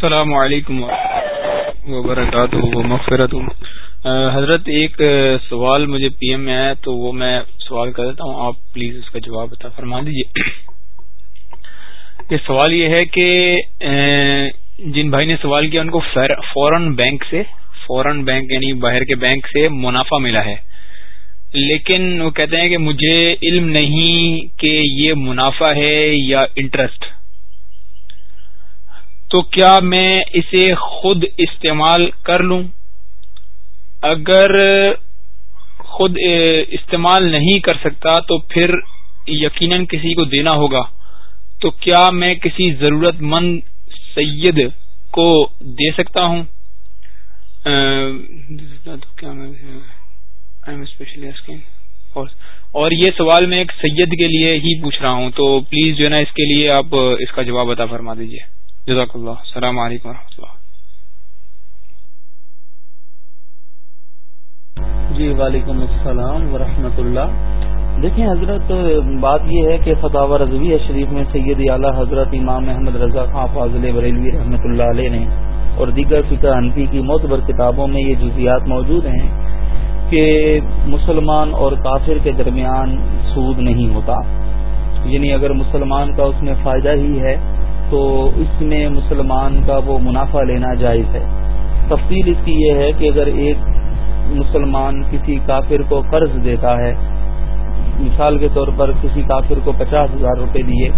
السلام علیکم وبرکاتہ مغفرت حضرت، ایک سوال مجھے پی ایم میں آیا، تو وہ میں سوال کر دیتا ہوں، آپ پلیز اس کا جواب بتا فرما دیجیے یہ سوال یہ ہے کہ جن بھائی نے سوال کیا، ان کو فورن بینک سے فورن بینک یعنی باہر کے بینک سے منافع ملا ہے۔ لیکن وہ کہتے ہیں کہ مجھے علم نہیں کہ یہ منافع ہے یا انٹرسٹ تو کیا میں اسے خود استعمال کر لوں؟ اگر خود استعمال نہیں کر سکتا تو پھر یقیناً کسی کو دینا ہوگا۔ تو کیا میں کسی ضرورت مند سید کو دے سکتا ہوں؟ اور یہ سوال میں ایک سید کے لیے ہی پوچھ رہا ہوں۔ تو پلیز جو ہے نا اس کے لیے آپ اس کا جواب عطا فرما دیجیے جزاک اللہ. السلام علیکم و اللہ. جی وعلیکم السلام ورحمۃ اللہ. دیکھیں حضرت، بات یہ ہے کہ فتح رضوی شریف میں سید اعلیٰ حضرت امام احمد رضا خان فاضل بریلوی رحمۃ اللہ علیہ نے اور دیگر فقہ انفی کی معتبر کتابوں میں یہ جزیات موجود ہیں کہ مسلمان اور کافر کے درمیان سود نہیں ہوتا. یعنی اگر مسلمان کا اس میں فائدہ ہی ہے تو اس میں مسلمان کا وہ منافع لینا جائز ہے۔ تفصیل اس کی یہ ہے کہ اگر ایک مسلمان کسی کافر کو قرض دیتا ہے، مثال کے طور پر کسی کافر کو پچاس ہزار روپے دیے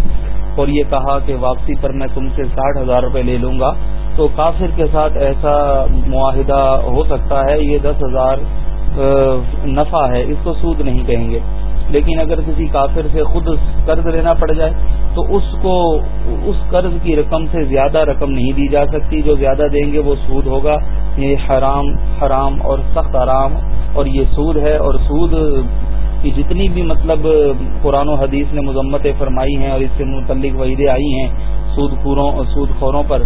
اور یہ کہا کہ واپسی پر میں تم سے ساٹھ ہزار روپے لے لوں گا، تو کافر کے ساتھ ایسا معاہدہ ہو سکتا ہے، یہ دس ہزار نفع ہے، اس کو سود نہیں کہیں گے۔ لیکن اگر کسی کافر سے خود قرض لینا پڑ جائے، تو اس کو اس قرض کی رقم سے زیادہ رقم نہیں دی جا سکتی، جو زیادہ دیں گے وہ سود ہوگا۔ یہ حرام حرام اور سخت آرام اور یہ سود ہے، اور سود کی جتنی بھی مطلب قرآن و حدیث نے مذمتیں فرمائی ہیں اور اس سے متعلق وعیدیں آئی ہیں سود خوروں سود خوروں پر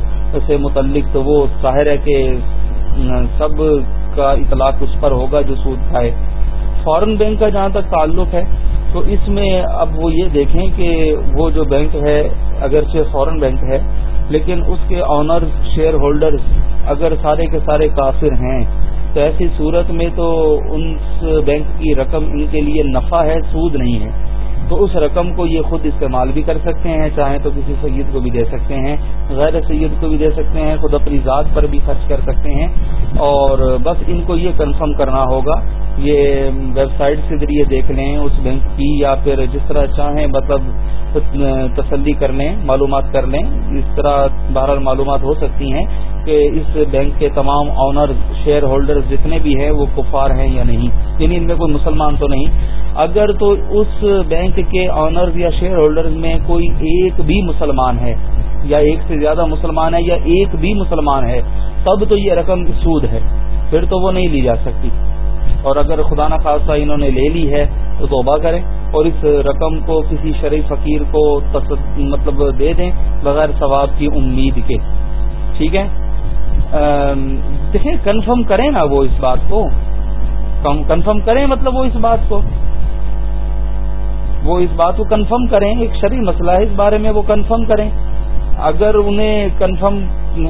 سے متعلق، تو وہ ظاہر ہے کہ سب کا اطلاق اس پر ہوگا جو سود کھائے۔ فورن بینک کا جہاں تک تعلق ہے، تو اس میں اب وہ یہ دیکھیں کہ وہ جو بینک ہے، اگرچہ فورن بینک ہے، لیکن اس کے آنر شیئر ہولڈر اگر سارے کے سارے کافر ہیں، تو ایسی صورت میں تو ان بینک کی رقم ان کے لیے نفع ہے، سود نہیں ہے۔ تو اس رقم کو یہ خود استعمال بھی کر سکتے ہیں، چاہیں تو کسی سید کو بھی دے سکتے ہیں، غیر سید کو بھی دے سکتے ہیں، خود اپنی ذات پر بھی خرچ کر سکتے ہیں۔ اور بس ان کو یہ کنفرم کرنا ہوگا یہ ویب سائٹ کے ذریعے دیکھ لیں، اس بینک کی یا پھر جس طرح چاہیں مطلب تسلی کر لیں، معلومات کر لیں۔ اس طرح بہرحال معلومات ہو سکتی ہیں کہ اس بینک کے تمام آنر شیئر ہولڈر جتنے بھی ہیں، وہ کفار ہیں یا نہیں۔ یعنی ان میں کوئی مسلمان تو نہیں۔ اگر تو اس بینک کے آنر یا شیئر ہولڈر میں کوئی ایک بھی مسلمان ہے، یا ایک سے زیادہ مسلمان ہے، یا ایک بھی مسلمان ہے، تب تو یہ رقم سود ہے۔ پھر تو وہ نہیں لی جا سکتی۔ اور اگر خدا نخواستہ انہوں نے لے لی ہے تو توبہ کریں اور اس رقم کو کسی شریف فقیر کو مطلب دے دیں بغیر ثواب کی امید کے۔ ٹھیک ہے؟ دیکھیں، کنفرم کریں نا وہ اس بات کو۔ کنفرم کریں مطلب وہ اس بات کو۔ وہ اس بات کو کنفرم کریں، ایک شرعی مسئلہ ہے اس بارے میں، وہ کنفرم کریں۔ اگر انہیں کنفرم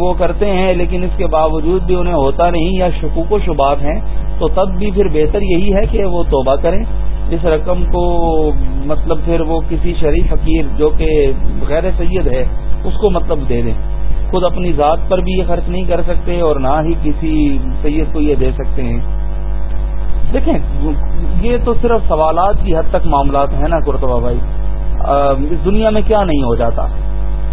وہ کرتے ہیں لیکن اس کے باوجود بھی انہیں ہوتا نہیں یا شکوک و شبات ہیں تو تب بھی پھر بہتر یہی ہے کہ وہ توبہ کریں۔ اس رقم کو مطلب پھر وہ کسی شریف فقیر جو کہ غیر سید ہے، اس کو مطلب دے دیں۔ خود اپنی ذات پر بھی یہ خرچ نہیں کر سکتے اور نہ ہی کسی سید کو یہ دے سکتے ہیں۔ دیکھیں، یہ تو صرف سوالات کی حد تک معاملات ہیں نا کرتبہ بھائی۔ اس دنیا میں کیا نہیں ہو جاتا؟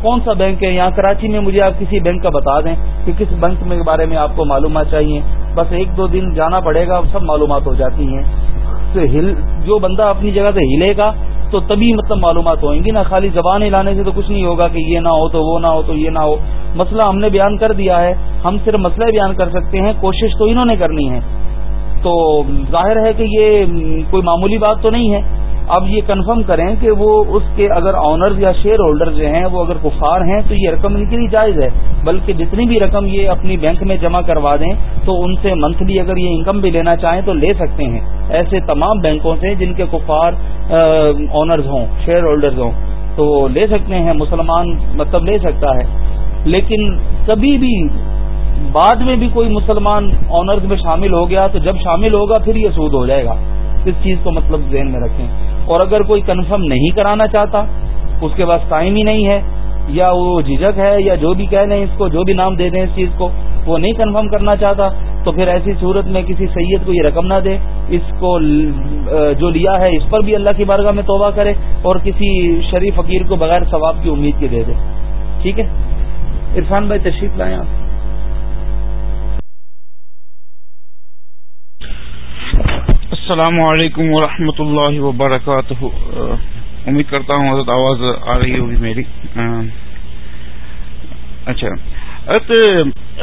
کون سا بینک ہے؟ یہاں کراچی میں مجھے آپ کسی بینک کا بتا دیں کہ کس بینک کے بارے میں آپ کو معلومات چاہیے۔ بس ایک دو دن جانا پڑے گا، سب معلومات ہو جاتی ہیں۔ تو جو بندہ اپنی جگہ سے ہلے گا، تو تبھی مطلب معلومات ہوئیں گی۔ نا خالی زبان ہلانے سے تو کچھ نہیں ہوگا کہ یہ نہ ہو تو وہ نہ ہو تو یہ نہ ہو۔ مسئلہ ہم نے بیان کر دیا ہے۔ ہم صرف مسئلہ بیان کر سکتے ہیں، کوشش تو انہوں نے کرنی ہے۔ تو ظاہر ہے کہ یہ کوئی معمولی بات تو نہیں ہے۔ اب یہ کنفرم کریں کہ وہ اس کے اگر آنرز یا شیئر ہولڈر جو ہیں وہ اگر کفار ہیں تو یہ رقم ان کی نہیں جائز ہے۔ بلکہ جتنی بھی رقم یہ اپنی بینک میں جمع کروا دیں تو ان سے منتھلی اگر یہ انکم بھی لینا چاہیں تو لے سکتے ہیں۔ ایسے تمام بینکوں سے جن کے کفار آنرز ہوں شیئر ہولڈرز ہوں، تو لے سکتے ہیں، مسلمان مطلب لے سکتا ہے۔ لیکن کبھی بھی بعد میں بھی کوئی مسلمان آنرز میں شامل ہو گیا تو جب شامل ہوگا پھر یہ سود ہو جائے گا۔ اس چیز کو مطلب ذہن میں رکھیں۔ اور اگر کوئی کنفرم نہیں کرانا چاہتا، اس کے پاس ٹائم ہی نہیں ہے، یا وہ جھجک ہے، یا جو بھی کہہ لیں اس کو، جو بھی نام دے دیں اس چیز کو، وہ نہیں کنفرم کرنا چاہتا، تو پھر ایسی صورت میں کسی سید کو یہ رقم نہ دے، اس کو جو لیا ہے، اس پر بھی اللہ کی بارگاہ میں توبہ کرے اور کسی شریف فقیر کو بغیر ثواب کی امید کے دے دے۔ ٹھیک ہے؟ عرفان بھائی تشریف لائیں آپ۔ السلام علیکم ورحمۃ اللہ وبرکاتہ۔ امید کرتا ہوں حضرت آواز آ رہی ہوگی میری۔ اچھا۔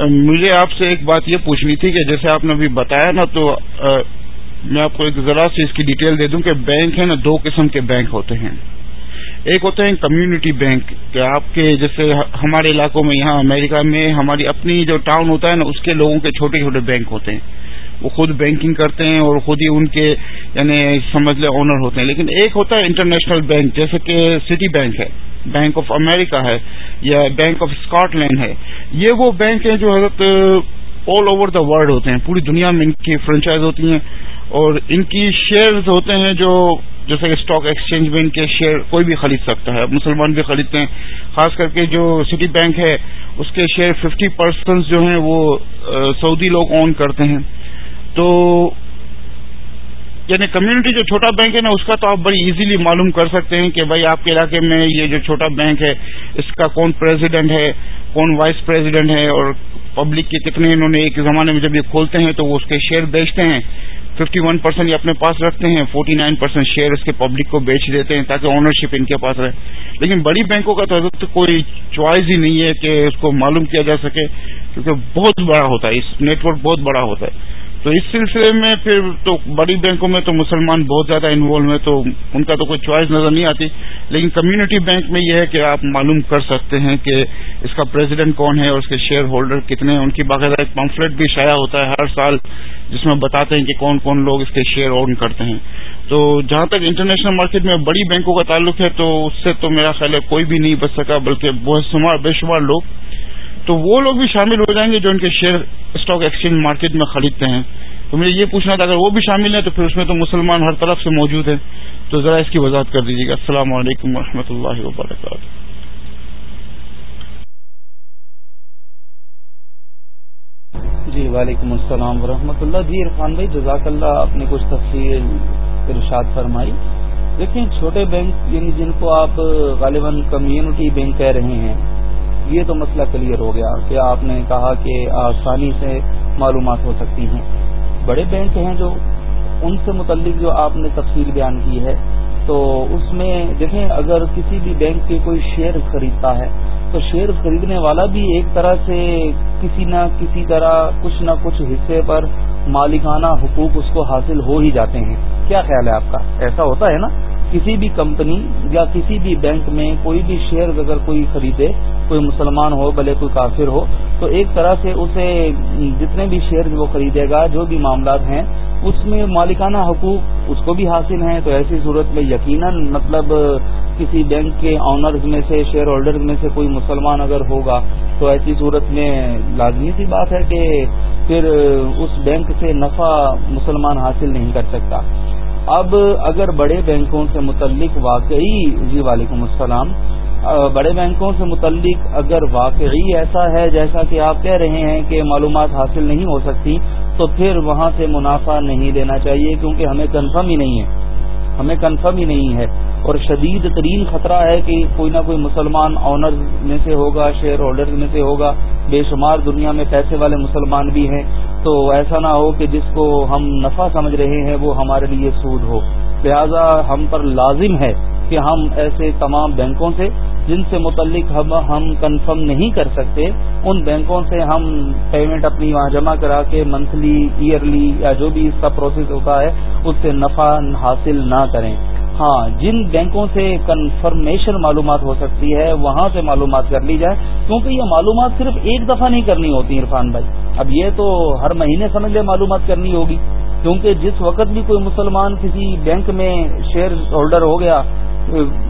مجھے آپ سے ایک بات یہ پوچھنی تھی کہ جیسے آپ نے ابھی بتایا نا تو میں آپ کو ایک ذرا سی اس کی ڈیٹیل دے دوں کہ بینک ہے نا، دو قسم کے بینک ہوتے ہیں۔ ایک ہوتا ہے کمیونٹی بینک، کہ آپ کے جیسے ہمارے علاقوں میں، یہاں امریکہ میں ہماری اپنی جو ٹاؤن ہوتا ہے نا، اس کے لوگوں کے چھوٹے چھوٹے بینک ہوتے ہیں۔ وہ خود بینکنگ کرتے ہیں اور خود ہی ان کے یعنی سمجھ لے آنر ہوتے ہیں۔ لیکن ایک ہوتا ہے انٹرنیشنل بینک جیسے کہ سٹی بینک ہے بینک آف امریکہ ہے یا بینک آف اسکاٹ لینڈ ہے۔ یہ وہ بینک ہیں جو حضرت آل اوور دا ورلڈ ہوتے ہیں، پوری دنیا میں ان کی فرنچائز ہوتی ہیں۔ اور ان کی شیئرز ہوتے ہیں جو، جیسے کہ اسٹاک ایکسچینج میں ان کے شیئر کوئی بھی خرید سکتا ہے، مسلمان بھی خریدتے ہیں۔ خاص کر کے جو سٹی بینک ہے، اس کے شیئر ففٹی پرسینٹ جو ہیں وہ سعودی لوگ اون کرتے ہیں۔ تو یعنی کمیونٹی جو چھوٹا بینک ہے نا، اس کا تو آپ بڑی ایزیلی معلوم کر سکتے ہیں کہ بھائی آپ کے علاقے میں یہ جو چھوٹا بینک ہے، اس کا کون پریزیڈنٹ ہے، کون وائس پریزیڈنٹ ہے اور پبلک کے کتنے انہوں نے ایک زمانے میں جب یہ کھولتے ہیں تو وہ اس کے شیئر بیچتے ہیں۔ ففٹی ون پرسینٹ یہ اپنے پاس رکھتے ہیں فورٹی نائن پرسینٹ شیئر اس کے پبلک کو بیچ دیتے ہیں تاکہ اونرشپ ان کے پاس رہے۔ لیکن بڑی بینکوں کا تو کوئی چوائس ہی نہیں ہے کہ اس کو معلوم کیا جا سکے، کیونکہ بہت بڑا ہوتا ہے، اس نیٹ ورک بہت بڑا ہوتا ہے۔ تو اس سلسلے میں پھر تو بڑی بینکوں میں تو مسلمان بہت زیادہ انوالو ہیں، تو ان کا تو کوئی چوائس نظر نہیں آتی۔ لیکن کمیونٹی بینک میں یہ ہے کہ آپ معلوم کر سکتے ہیں کہ اس کا پریزیڈنٹ کون ہے اور اس کے شیئر ہولڈر کتنے ہیں۔ ان کی باقاعدہ ایک پمفلٹ بھی شائع ہوتا ہے ہر سال، جس میں بتاتے ہیں کہ کون کون لوگ اس کے شیئر اون کرتے ہیں۔ تو جہاں تک انٹرنیشنل مارکیٹ میں بڑی بینکوں کا تعلق ہے، تو اس سے تو میرا خیال ہے کوئی بھی نہیں بچ سکا، بلکہ بہت بے شمار لوگ تو وہ لوگ بھی شامل ہو جائیں گے جو ان کے شیئر اسٹاک ایکسچینج مارکیٹ میں خریدتے ہیں۔ تو مجھے یہ پوچھنا تھا، اگر وہ بھی شامل ہیں تو پھر اس میں تو مسلمان ہر طرف سے موجود ہیں۔ تو ذرا اس کی وضاحت کر دیجیے گا۔ السلام علیکم و اللہ وبرکاتہ۔ جی وعلیکم السلام ورحمۃ اللہ۔ جی عرفان بھائی، جزاک اللہ آپ نے کچھ تفصیل ارشاد فرمائی۔ دیکھیں، چھوٹے بینک یعنی جن کو آپ غالباً کمیونٹی بینک کہہ رہے ہیں یہ تو مسئلہ کلیئر ہو گیا کہ آپ نے کہا کہ آسانی سے معلومات ہو سکتی ہیں۔ بڑے بینک ہیں جو ان سے متعلق جو آپ نے تفصیل بیان کی ہے، تو اس میں دیکھیں، اگر کسی بھی بینک کے کوئی شیئر خریدتا ہے، تو شیئر خریدنے والا بھی ایک طرح سے کسی نہ کسی طرح کچھ نہ کچھ حصے پر مالکانہ حقوق اس کو حاصل ہو ہی جاتے ہیں۔ کیا خیال ہے آپ کا؟ ایسا ہوتا ہے نا؟ کسی بھی کمپنی یا کسی بھی بینک میں کوئی بھی شیئر اگر کوئی خریدے، کوئی مسلمان ہو، بھلے کوئی کافر ہو، تو ایک طرح سے اسے جتنے بھی شیئر وہ خریدے گا، جو بھی معاملات ہیں، اس میں مالکانہ حقوق اس کو بھی حاصل ہیں۔ تو ایسی صورت میں یقیناً مطلب کسی بینک کے آنرز میں سے شیئر ہولڈرز میں سے کوئی مسلمان اگر ہوگا، تو ایسی صورت میں لازمی سی بات ہے کہ پھر اس بینک سے نفع مسلمان حاصل نہیں کر سکتا۔ اب اگر بڑے بینکوں سے متعلق واقعی جی وعلیکم السلام بڑے بینکوں سے متعلق اگر واقعی ایسا ہے جیسا کہ آپ کہہ رہے ہیں کہ معلومات حاصل نہیں ہو سکتی، تو پھر وہاں سے منافع نہیں دینا چاہیے کیونکہ ہمیں کنفرم ہی نہیں ہے۔ ہمیں کنفرم ہی نہیں ہے۔ اور شدید ترین خطرہ ہے کہ کوئی نہ کوئی مسلمان آنر میں سے ہوگا شیئر ہولڈر میں سے ہوگا، بے شمار دنیا میں پیسے والے مسلمان بھی ہیں۔ تو ایسا نہ ہو کہ جس کو ہم نفع سمجھ رہے ہیں وہ ہمارے لیے سود ہو۔ لہذا ہم پر لازم ہے کہ ہم ایسے تمام بینکوں سے، جن سے متعلق ہم ہم کنفرم نہیں کر سکتے، ان بینکوں سے ہم پیمنٹ اپنی وہاں جمع کرا کے منتھلی ایئرلی یا جو بھی اس کا پروسیس ہوتا ہے، اس سے نفع حاصل نہ کریں۔ ہاں جن بینکوں سے کنفرمیشن معلومات ہو سکتی ہے، وہاں سے معلومات کر لی جائے، کیونکہ یہ معلومات صرف ایک دفعہ نہیں کرنی ہوتی عرفان بھائی۔ اب یہ تو ہر مہینے سمجھ لے معلومات کرنی ہوگی، کیونکہ جس وقت بھی کوئی مسلمان کسی بینک میں شیئر ہولڈر ہو گیا،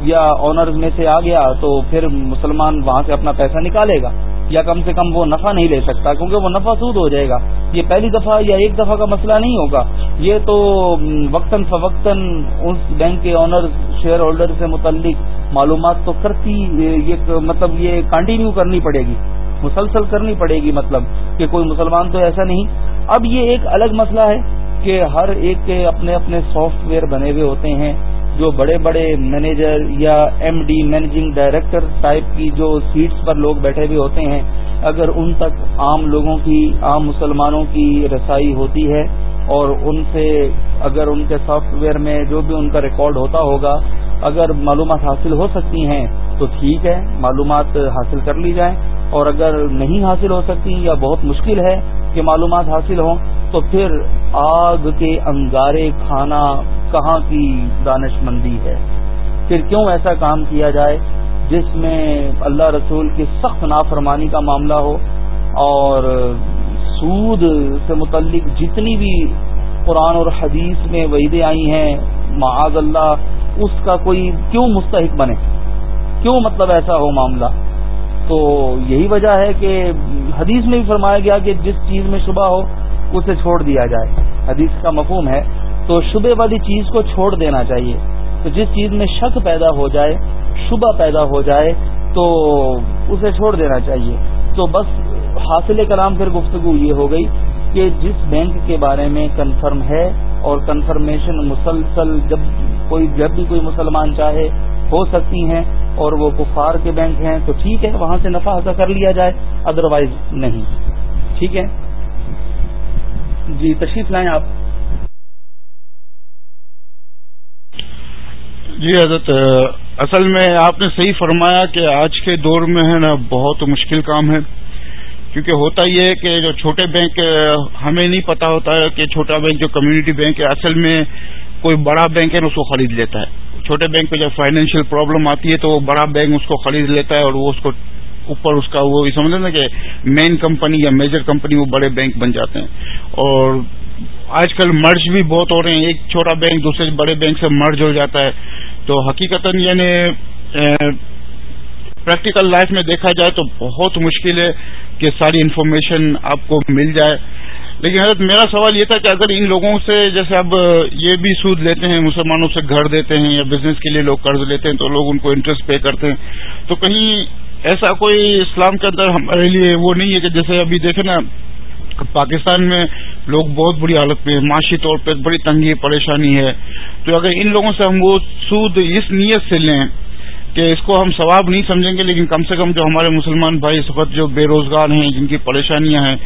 یا آنرز میں سے آ گیا، تو پھر مسلمان وہاں سے اپنا پیسہ نکالے گا۔ یا کم سے کم وہ نفع نہیں لے سکتا، کیونکہ وہ نفع سود ہو جائے گا۔ یہ پہلی دفعہ یا ایک دفعہ کا مسئلہ نہیں ہوگا۔ یہ تو وقتاً فوقتاً اس بینک کے آنر شیئر ہولڈر سے متعلق معلومات تو کرتی، یہ مطلب یہ کنٹینیو کرنی پڑے گی۔ مسلسل کرنی پڑے گی مطلب کہ کوئی مسلمان تو ایسا نہیں۔ اب یہ ایک الگ مسئلہ ہے کہ ہر ایک کے اپنے اپنے سافٹ ویئر بنے ہوئے ہوتے ہیں۔ جو بڑے بڑے مینیجر یا M D managing director type کی جو سیٹس پر لوگ بیٹھے ہوئے ہوتے ہیں، اگر ان تک عام لوگوں کی، عام مسلمانوں کی رسائی ہوتی ہے اور ان سے اگر ان کے سافٹ ویئر میں جو بھی ان کا ریکارڈ ہوتا ہوگا، اگر معلومات حاصل ہو سکتی ہیں تو ٹھیک ہے، معلومات حاصل کر لی جائیں۔ اور اگر نہیں حاصل ہو سکتی یا بہت مشکل ہے کہ معلومات حاصل ہوں، تو پھر آگ کے انگارے کھانا کہاں کی دانش مندی ہے؟ پھر کیوں ایسا کام کیا جائے جس میں اللہ رسول کی سخت نافرمانی کا معاملہ ہو اور سود سے متعلق جتنی بھی قرآن اور حدیث میں وعیدیں آئی ہیں، معاذ اللہ، اس کا کوئی کیوں مستحق بنے؟ کیوں مطلب ایسا ہو معاملہ؟ تو یہی وجہ ہے کہ حدیث میں بھی فرمایا گیا کہ جس چیز میں شبہ ہو اسے چھوڑ دیا جائے۔ حدیث کا مفہوم ہے، تو شبے والی چیز کو چھوڑ دینا چاہیے۔ تو جس چیز میں شک پیدا ہو جائے، شبہ پیدا ہو جائے، تو اسے چھوڑ دینا چاہیے۔ تو بس حاصل کلام پھر گفتگو یہ ہو گئی کہ جس بینک کے بارے میں کنفرم ہے اور کنفرمیشن مسلسل جب کوئی جب بھی کوئی مسلمان چاہے، ہو سکتی ہیں اور وہ کفار کے بینک ہیں، تو ٹھیک ہے، وہاں سے نفع حاصل کر لیا جائے ادروائز نہیں۔ ٹھیک ہے؟ جی تشریف لائیں آپ۔ جی حضرت اصل میں آپ نے صحیح فرمایا کہ آج کے دور میں ہے نا، بہت مشکل کام ہے۔ کیونکہ ہوتا یہ ہے کہ جو چھوٹے بینک ہمیں نہیں پتا ہوتا ہے کہ چھوٹا بینک جو کمیونٹی بینک ہے، اصل میں کوئی بڑا بینک ہے نا، اس کو خرید لیتا ہے۔ چھوٹے بینک پہ جب فائنینشیل پرابلم آتی ہے تو وہ بڑا بینک اس کو خرید لیتا ہے اور وہ اس کو اوپر اس کا وہ سمجھتے نا کہ مین کمپنی یا میجر کمپنی وہ بڑے بینک بن جاتے ہیں۔ اور آج کل مرج بھی بہت ہو رہے ہیں۔ ایک چھوٹا بینک دوسرے بڑے بینک سے مرج ہو جاتا ہے۔ تو حقیقت یعنی پریکٹیکل لائف میں دیکھا جائے تو بہت مشکل ہے کہ ساری انفارمیشن آپ کو مل جائے۔ لیکن حضرت، میرا سوال یہ تھا کہ اگر ان لوگوں سے، جیسے اب یہ بھی سود لیتے ہیں، مسلمانوں سے گھر دیتے ہیں یا بزنس کے لیے لوگ قرض لیتے ہیں تو لوگ ان کو انٹرسٹ پے کرتے ہیں۔ تو کہیں ایسا کوئی اسلام کے اندر ہمارے لیے وہ نہیں ہے کہ جیسے ابھی دیکھیں نا، پاکستان میں لوگ بہت بری حالت میں معاشی طور پہ بڑی تنگی، پریشانی ہے۔ تو اگر ان لوگوں سے ہم وہ سود، اس نیت سے لیں کہ اس کو ہم ثواب نہیں سمجھیں گے، لیکن کم سے کم جو ہمارے مسلمان بھائی اس وقت جو بے روزگار ہیں، جن کی پریشانیاں ہیں،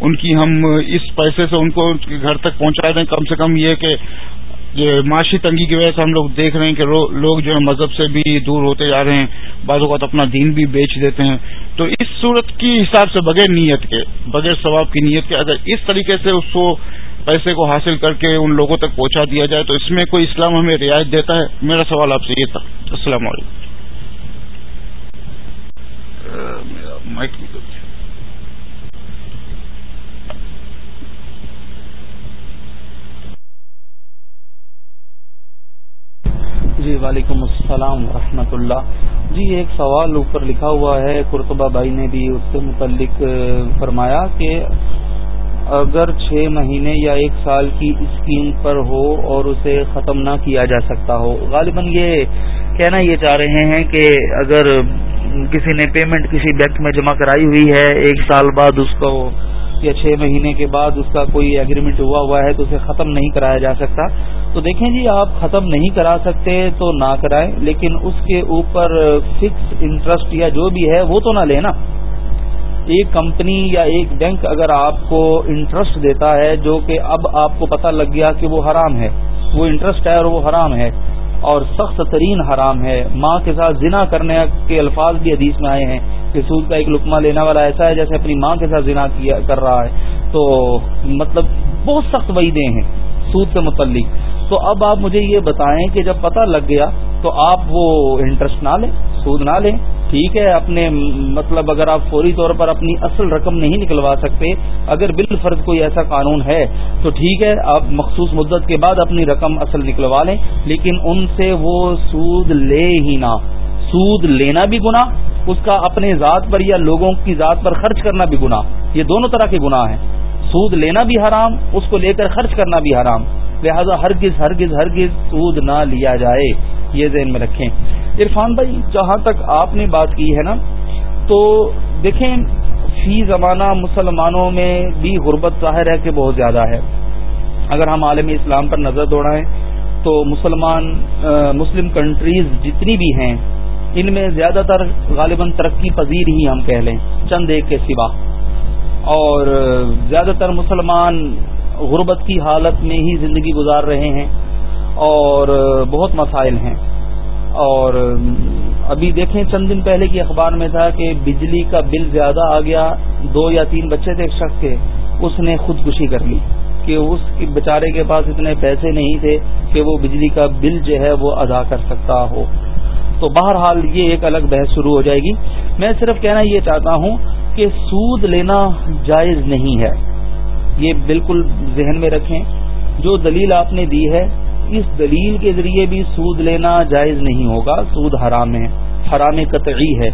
ان کی ہم اس پیسے سے ان کو گھر تک پہنچا دیں۔ کم سے کم یہ کہ یہ معاشی تنگی کی وجہ سے ہم لوگ دیکھ رہے ہیں کہ لوگ جو ہے مذہب سے بھی دور ہوتے جا رہے ہیں، بعض اوقات اپنا دین بھی بیچ دیتے ہیں۔ تو اس صورت کی حساب سے بغیر نیت کے، بغیر ثواب کی نیت کے اگر اس طریقے سے اس کو پیسے کو حاصل کر کے ان لوگوں تک پہنچا دیا جائے، تو اس میں کوئی اسلام ہمیں رعایت دیتا ہے؟ میرا سوال آپ سے یہ تھا۔ السلام علیکم۔ جی وعلیکم السلام ورحمۃ اللہ۔ جی ایک سوال اوپر لکھا ہوا ہے، قرطبہ بھائی نے بھی اس سے متعلق فرمایا کہ اگر چھ مہینے یا ایک سال کی اسکیم پر ہو اور اسے ختم نہ کیا جا سکتا ہو، غالباً یہ کہنا یہ چاہ رہے ہیں کہ اگر کسی نے پیمنٹ کسی بینک میں جمع کرائی ہوئی ہے، ایک سال بعد اس کو یا چھ مہینے کے بعد اس کا کوئی ایگریمنٹ ہوا ہوا ہے تو اسے ختم نہیں کرایا جا سکتا۔ تو دیکھیں جی آپ ختم نہیں کرا سکتے تو نہ کرائیں، لیکن اس کے اوپر فکس انٹرسٹ یا جو بھی ہے وہ تو نہ لینا ایک کمپنی یا ایک بینک اگر آپ کو انٹرسٹ دیتا ہے جو کہ اب آپ کو پتہ لگ گیا کہ وہ حرام ہے، وہ انٹرسٹ ہے اور وہ حرام ہے، اور سخت ترین حرام ہے۔ ماں کے ساتھ زنا کرنے کے الفاظ بھی حدیث میں آئے ہیں۔ کہ سود کا ایک لکمہ لینا والا ایسا ہے جیسے اپنی ماں کے ساتھ زنا کر رہا ہے۔ تو مطلب بہت سخت وعیدیں ہیں سود سے متعلق۔ تو اب آپ مجھے یہ بتائیں کہ جب پتہ لگ گیا تو آپ وہ انٹرسٹ نہ لیں، سود نہ لیں۔ ٹھیک ہے، اپنے مطلب اگر آپ فوری طور پر اپنی اصل رقم نہیں نکلوا سکتے، اگر بال فرض کوئی ایسا قانون ہے، تو ٹھیک ہے، آپ مخصوص مدت کے بعد اپنی رقم اصل نکلوا لیں۔ لیکن ان سے وہ سود لے ہی نہ۔ سود لینا بھی گنا اس کا اپنے ذات پر یا لوگوں کی ذات پر خرچ کرنا بھی گناہ۔ یہ دونوں طرح کے گناہ ہیں۔ سود لینا بھی حرام، اس کو لے کر خرچ کرنا بھی حرام۔ لہذا ہرگز ہرگز ہرگز سود نہ لیا جائے۔ یہ ذہن میں رکھیں۔ عرفان بھائی، جہاں تک آپ نے بات کی ہے نا، تو دیکھیں، فی زمانہ مسلمانوں میں بھی غربت ظاہر ہے کہ بہت زیادہ ہے۔ اگر ہم عالم اسلام پر نظر دوڑائیں، تو مسلمان مسلم کنٹریز جتنی بھی ہیں ان میں زیادہ تر غالباً ترقی پذیر ہی ہم کہہ لیں، چند ایک کے سوا۔ اور زیادہ تر مسلمان غربت کی حالت میں ہی زندگی گزار رہے ہیں اور بہت مسائل ہیں۔ اور ابھی دیکھیں، چند دن پہلے کی اخبار میں تھا کہ بجلی کا بل زیادہ آ گیا، دو یا تین بچے تھے، ایک شخص کے، اس نے خودکشی کر لی کہ اس بیچارے کے پاس اتنے پیسے نہیں تھے کہ وہ بجلی کا بل جو ہے وہ ادا کر سکتا ہو۔ تو بہرحال یہ ایک الگ بحث شروع ہو جائے گی۔ میں صرف کہنا یہ چاہتا ہوں کہ سود لینا جائز نہیں ہے۔ یہ بالکل ذہن میں رکھیں۔ جو دلیل آپ نے دی ہے، اس دلیل کے ذریعے بھی سود لینا جائز نہیں ہوگا۔ سود حرام ہے، حرام قطعی ہے۔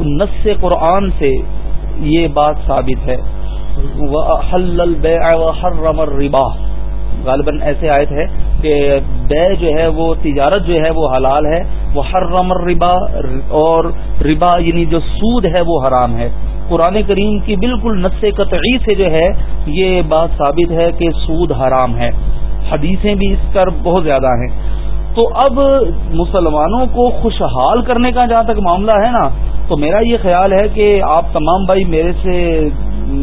نس قرآن سے یہ بات ثابت ہے۔ ربا غالباً ایسے آیت ہے کہ بے جو ہے وہ تجارت جو ہے وہ حلال ہے وہ ہر رمر ربا اور ربا یعنی جو سود ہے وہ حرام ہے۔ قرآن کریم کی بالکل نس قطعی سے جو ہے یہ بات ثابت ہے کہ سود حرام ہے۔ حدیثیں بھی اس پر بہت زیادہ ہیں۔ تو اب مسلمانوں کو خوشحال کرنے کا جہاں تک معاملہ ہے نا، تو میرا یہ خیال ہے کہ آپ تمام بھائی میرے سے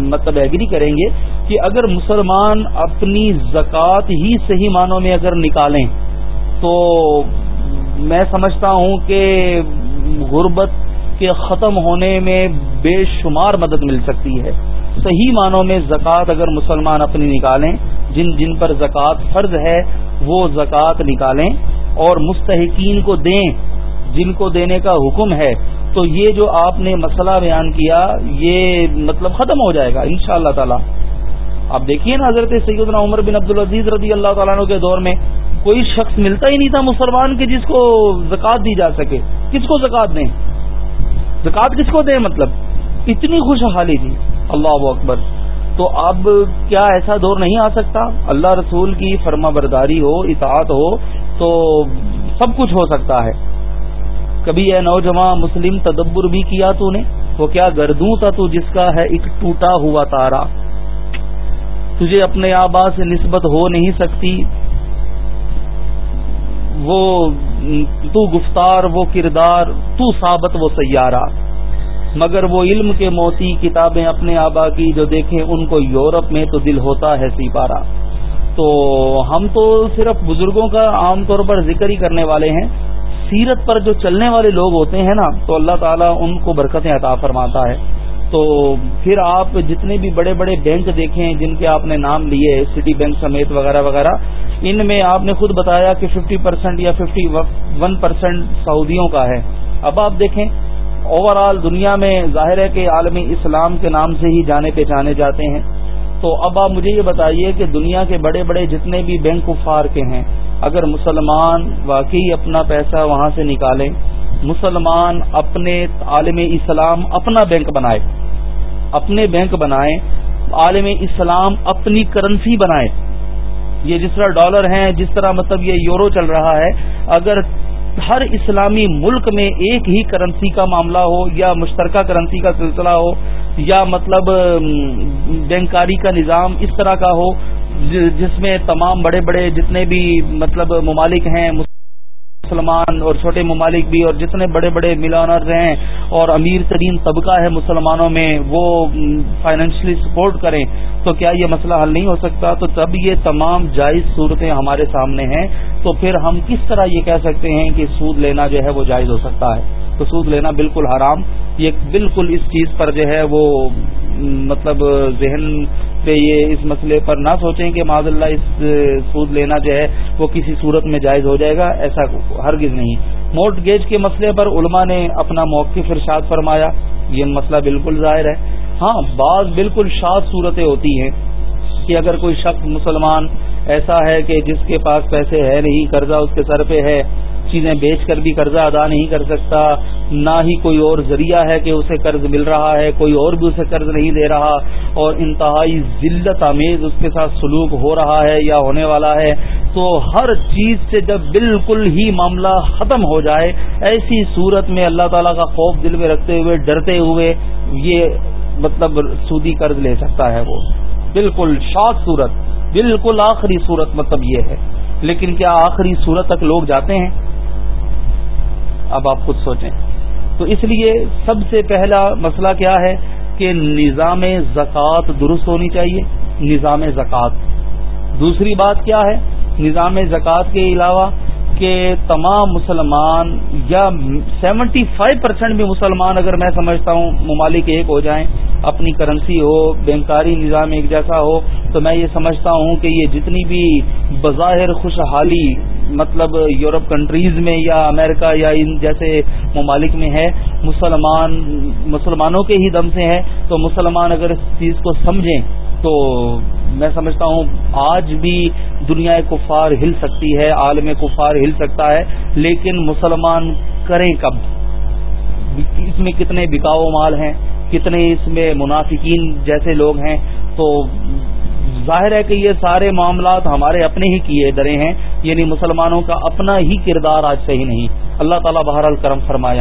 مطلب ایگری کریں گے کہ اگر مسلمان اپنی زکوٰۃ ہی صحیح معنوں میں اگر نکالیں تو میں سمجھتا ہوں کہ غربت کے ختم ہونے میں بے شمار مدد مل سکتی ہے۔ صحیح معنوں میں زکوٰۃ اگر مسلمان اپنی نکالیں، جن جن پر زکوٰۃ فرض ہے، وہ زکوٰۃ نکالیں اور مستحقین کو دیں، جن کو دینے کا حکم ہے تو یہ جو آپ نے مسئلہ بیان کیا، یہ مطلب ختم ہو جائے گا ان شاء اللہ تعالی۔ آپ دیکھیے نا حضرت سیدنا عمر بن عبد العزیز رضی اللہ تعالیٰ کے دور میں کوئی شخص ملتا ہی نہیں تھا مسلمان کے جس کو زکوٰۃ دی جا سکے۔ کس کو زکوٰۃ دیں؟ زکوٰۃ کس کو دیں مطلب؟ اتنی خوشحالی تھی۔ اللہ اکبر۔ تو اب کیا ایسا دور نہیں آ سکتا؟ اللہ رسول کی فرما برداری ہو، اطاعت ہو، تو سب کچھ ہو سکتا ہے۔ کبھی اے نوجوان مسلم تدبر بھی کیا تو نے؟ وہ کیا گردوں تھا تو جس کا ہے ایک ٹوٹا ہوا تارا؟ تجھے اپنے آبا سے نسبت ہو نہیں سکتی۔ وہ، تو گفتار، وہ کردار، تو ثابت، وہ سیارہ۔ مگر وہ علم کے موتی کتابیں اپنے آبا کی جو دیکھیں ان کو یورپ میں تو دل ہوتا ہے سی پارا تو ہم تو صرف بزرگوں کا عام طور پر ذکر ہی کرنے والے ہیں۔ سیرت پر جو چلنے والے لوگ ہوتے ہیں نا، تو اللہ تعالیٰ ان کو برکتیں عطا فرماتا ہے۔ تو پھر آپ جتنے بھی بڑے بڑے بینک دیکھیں جن کے آپ نے نام لیے سٹی بینک سمیت وغیرہ وغیرہ، ان میں آپ نے خود بتایا کہ ففٹی پرسینٹ یا ففٹی ون پرسینٹ سعودیوں کا ہے۔ اب آپ دیکھیں اوور آل دنیا میں ظاہر ہے کہ عالمی اسلام کے نام سے ہی جانے پہچانے جاتے ہیں۔ تو اب آپ مجھے یہ بتائیے کہ دنیا کے بڑے بڑے جتنے بھی بینک کفار کے ہیں اگر مسلمان واقعی اپنا پیسہ وہاں سے نکالیں، مسلمان اپنے عالم اسلام اپنا بینک بنائے، اپنے بینک بنائیں عالم اسلام اپنی کرنسی بنائے۔ یہ جس طرح ڈالر ہیں، جس طرح مطلب یہ یورو چل رہا ہے، اگر ہر اسلامی ملک میں ایک ہی کرنسی کا معاملہ ہو، یا مشترکہ کرنسی کا سلسلہ ہو، یا مطلب بینکاری کا نظام اس طرح کا ہو جس میں تمام بڑے بڑے جتنے بھی مطلب ممالک ہیں، مسلمان اور چھوٹے ممالک بھی اور جتنے بڑے بڑے ملانر ہیں اور امیر ترین طبقہ ہے مسلمانوں میں، وہ فائنینشلی سپورٹ کریں تو کیا یہ مسئلہ حل نہیں ہو سکتا؟ تو تب یہ تمام جائز صورتیں ہمارے سامنے ہیں۔ تو پھر ہم کس طرح یہ کہہ سکتے ہیں کہ سود لینا جو ہے وہ جائز ہو سکتا ہے؟ تو سود لینا بالکل حرام، یہ بالکل اس چیز پر جو ہے وہ مطلب ذہن پہ یہ اس مسئلے پر نہ سوچیں کہ معذ اللہ اس سود لینا جو ہے وہ کسی صورت میں جائز ہو جائے گا، ایسا ہرگز نہیں۔ موٹ گیج کے مسئلے پر علماء نے اپنا موقف ارشاد فرمایا، یہ مسئلہ بالکل ظاہر ہے۔ ہاں بعض بالکل شاد صورتیں ہوتی ہیں کہ اگر کوئی شخص مسلمان ایسا ہے کہ جس کے پاس پیسے ہے نہیں، قرضہ اس کے سر پہ ہے چیزیں بیچ کر بھی قرضہ ادا نہیں کر سکتا، نہ ہی کوئی اور ذریعہ ہے کہ اسے قرض مل رہا ہے، کوئی اور بھی اسے قرض نہیں دے رہا اور انتہائی ذلت آمیز اس کے ساتھ سلوک ہو رہا ہے یا ہونے والا ہے۔ تو ہر چیز سے جب بالکل ہی معاملہ ختم ہو جائے، ایسی صورت میں اللہ تعالیٰ کا خوف دل میں رکھتے ہوئے، ڈرتے ہوئے یہ مطلب سودی قرض لے سکتا ہے وہ۔ بالکل شاد صورت، بالکل آخری صورت مطلب یہ ہے۔ لیکن کیا آخری صورت تک لوگ جاتے ہیں؟ اب آپ خود سوچیں۔ تو اس لیے سب سے پہلا مسئلہ کیا ہے کہ نظام زکوٰۃ درست ہونی چاہیے، نظام زکوٰۃ۔ دوسری بات کیا ہے؟ نظام زکوٰۃ کے علاوہ کہ تمام مسلمان یا سیونٹی فائیو پرسینٹ بھی مسلمان اگر میں سمجھتا ہوں ممالک ایک ہو جائیں، اپنی کرنسی ہو، بینکاری نظام ایک جیسا ہو، تو میں یہ سمجھتا ہوں کہ یہ جتنی بھی بظاہر خوشحالی مطلب یورپ کنٹریز میں یا امریکہ یا ان جیسے ممالک میں ہے، مسلمان، مسلمانوں کے ہی دم سے ہے۔ تو مسلمان اگر اس چیز کو سمجھیں تو میں سمجھتا ہوں آج بھی دنیا کفار ہل سکتی ہے، عالم کفار ہل سکتا ہے، لیکن مسلمان کریں کب؟ اس میں کتنے بکاؤ مال ہیں، کتنے اس میں منافقین جیسے لوگ ہیں، تو ظاہر ہے کہ یہ سارے معاملات ہمارے اپنے ہی کیے درے ہیں یعنی مسلمانوں کا اپنا ہی کردار آج صحیح نہیں۔ اللہ تعالیٰ بہر کرم فرمایا۔